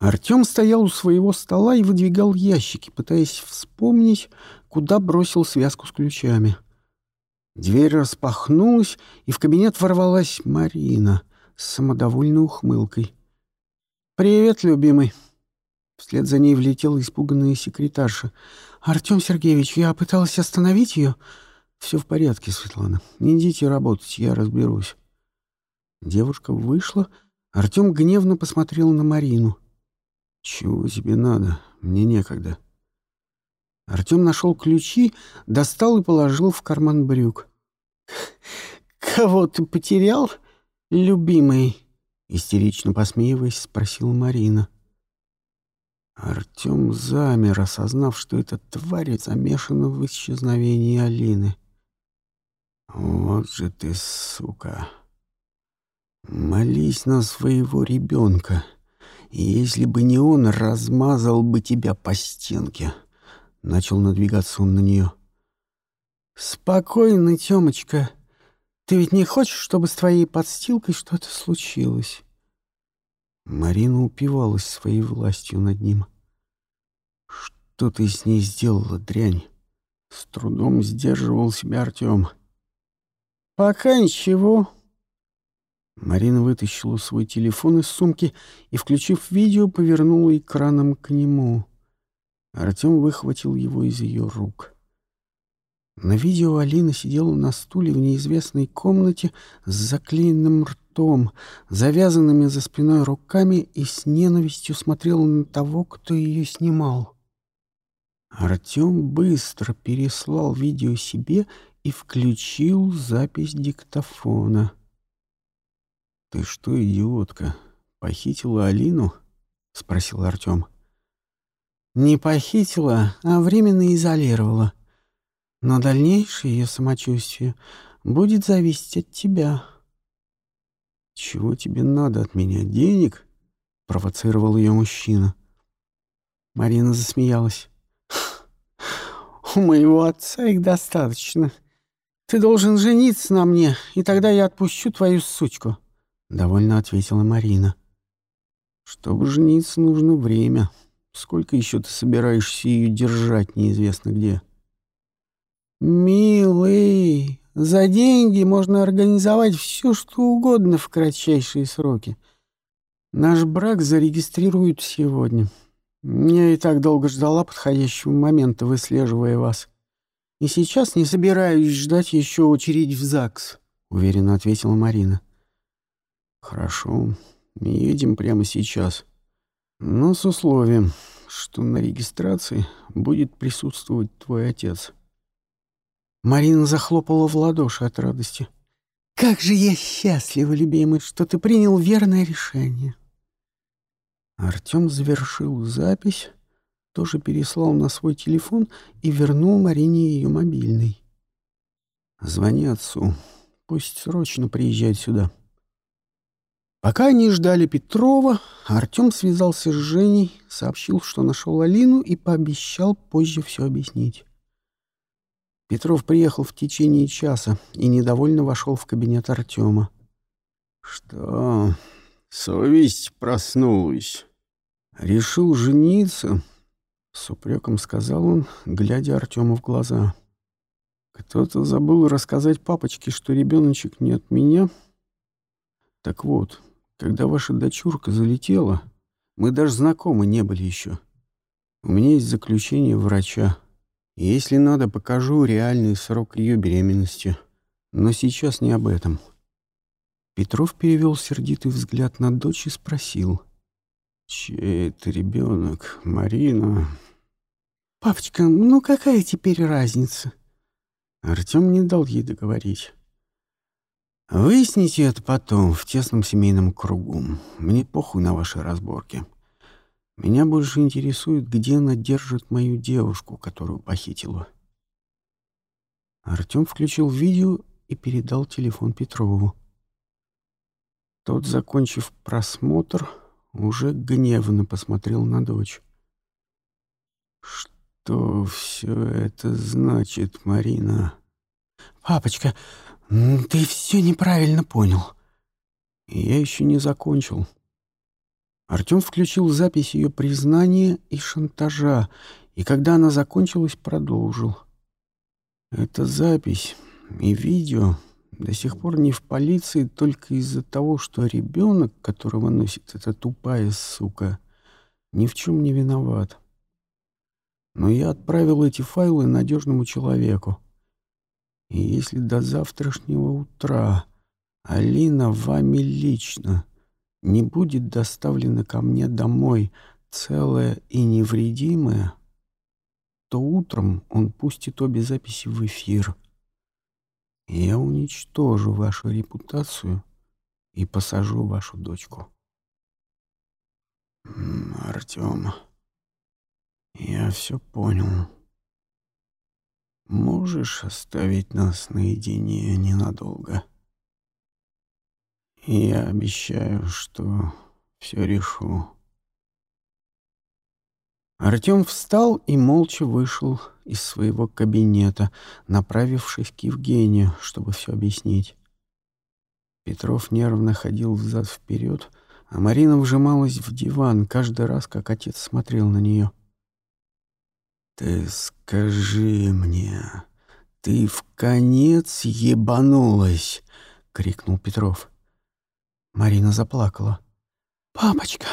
Артем стоял у своего стола и выдвигал ящики, пытаясь вспомнить, куда бросил связку с ключами. Дверь распахнулась, и в кабинет ворвалась Марина с самодовольной ухмылкой. «Привет, любимый!» Вслед за ней влетела испуганная секретарша. «Артем Сергеевич, я пыталась остановить ее. Все в порядке, Светлана. Идите работать, я разберусь». Девушка вышла. Артем гневно посмотрел на Марину. «Чего тебе надо? Мне некогда». Артем нашел ключи, достал и положил в карман брюк. «Кого ты потерял, любимый?» Истерично посмеиваясь, спросила Марина. Артем замер, осознав, что эта тварь замешана в исчезновении Алины. «Вот же ты, сука! Молись на своего ребенка, если бы не он, размазал бы тебя по стенке!» Начал надвигаться он на нее. «Спокойно, Темочка. Ты ведь не хочешь, чтобы с твоей подстилкой что-то случилось?» Марина упивалась своей властью над ним. «Что ты с ней сделала, дрянь?» С трудом сдерживал себя Артем. «Пока ничего». Марина вытащила свой телефон из сумки и, включив видео, повернула экраном к нему. Артем выхватил его из ее рук. На видео Алина сидела на стуле в неизвестной комнате с заклеенным ртом, завязанными за спиной руками и с ненавистью смотрела на того, кто ее снимал. Артем быстро переслал видео себе и включил запись диктофона. «Ты что, идиотка, похитила Алину?» — спросил Артем. «Не похитила, а временно изолировала», но дальнейшее ее самочувствие будет зависеть от тебя. «Чего тебе надо от меня? Денег?» — провоцировал ее мужчина. Марина засмеялась. «У моего отца их достаточно. Ты должен жениться на мне, и тогда я отпущу твою сучку», — довольно ответила Марина. «Чтобы жениться, нужно время. Сколько еще ты собираешься ее держать неизвестно где?» «Милый, за деньги можно организовать все, что угодно в кратчайшие сроки. Наш брак зарегистрируют сегодня. Я и так долго ждала подходящего момента, выслеживая вас. И сейчас не собираюсь ждать еще очередь в ЗАГС», — уверенно ответила Марина. «Хорошо, едем прямо сейчас. Но с условием, что на регистрации будет присутствовать твой отец». Марина захлопала в ладоши от радости. «Как же я счастлива, любимый, что ты принял верное решение!» Артем завершил запись, тоже переслал на свой телефон и вернул Марине ее мобильный. «Звони отцу, пусть срочно приезжает сюда». Пока они ждали Петрова, Артем связался с Женей, сообщил, что нашел Алину и пообещал позже все объяснить. Петров приехал в течение часа и недовольно вошел в кабинет Артема. «Что? Совесть проснулась. Решил жениться?» — с упреком сказал он, глядя Артему в глаза. «Кто-то забыл рассказать папочке, что ребеночек не от меня. Так вот, когда ваша дочурка залетела, мы даже знакомы не были еще. У меня есть заключение врача». Если надо, покажу реальный срок ее беременности. Но сейчас не об этом. Петров перевел сердитый взгляд на дочь и спросил. «Чей это ребенок? Марина?» «Папочка, ну какая теперь разница?» Артем не дал ей договорить. «Выясните это потом, в тесном семейном кругу. Мне похуй на ваши разборки». Меня больше интересует, где она держит мою девушку, которую похитила. Артем включил видео и передал телефон Петрову. Тот, закончив просмотр, уже гневно посмотрел на дочь. «Что все это значит, Марина?» «Папочка, ты все неправильно понял». «Я еще не закончил». Артем включил запись ее признания и шантажа, и когда она закончилась, продолжил. Эта запись и видео до сих пор не в полиции только из-за того, что ребенок, которого носит эта тупая сука, ни в чем не виноват. Но я отправил эти файлы надежному человеку. И если до завтрашнего утра Алина вами лично не будет доставлена ко мне домой целая и невредимая, то утром он пустит обе записи в эфир — я уничтожу вашу репутацию и посажу вашу дочку. Артем, я все понял. Можешь оставить нас наедине ненадолго? Я обещаю, что все решу. Артем встал и молча вышел из своего кабинета, направившись к Евгению, чтобы все объяснить. Петров нервно ходил взад-вперед, а Марина вжималась в диван каждый раз, как отец смотрел на нее. «Ты скажи мне, ты в конец ебанулась!» — крикнул Петров. Марина заплакала. «Папочка,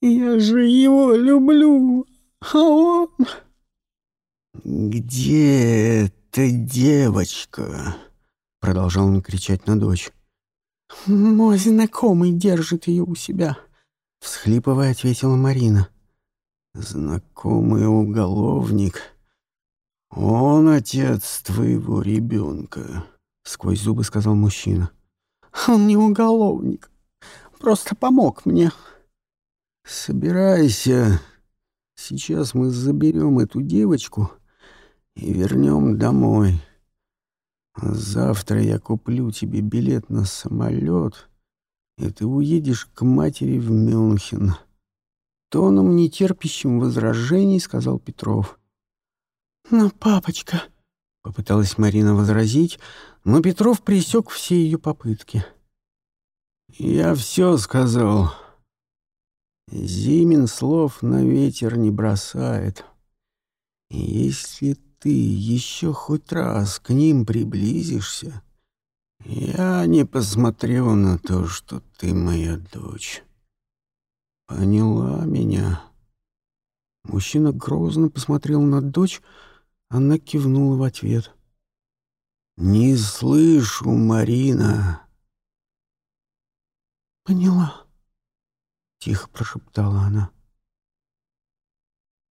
я же его люблю, а он...» «Где эта девочка?» — продолжал он кричать на дочь. «Мой знакомый держит ее у себя», — всхлипывая, ответила Марина. «Знакомый уголовник? Он отец твоего ребенка», — сквозь зубы сказал мужчина. «Он не уголовник, просто помог мне», «Собирайся. Сейчас мы заберем эту девочку и вернем домой. Завтра я куплю тебе билет на самолет, и ты уедешь к матери в Мюнхен». Тоном, нетерпящим возражений, сказал Петров. «Но, папочка...» — попыталась Марина возразить, но Петров пресек все ее попытки. «Я все сказал». Зимин слов на ветер не бросает. Если ты еще хоть раз к ним приблизишься, я не посмотрю на то, что ты моя дочь. Поняла меня?» Мужчина грозно посмотрел на дочь, она кивнула в ответ. «Не слышу, Марина!» «Поняла». — тихо прошептала она.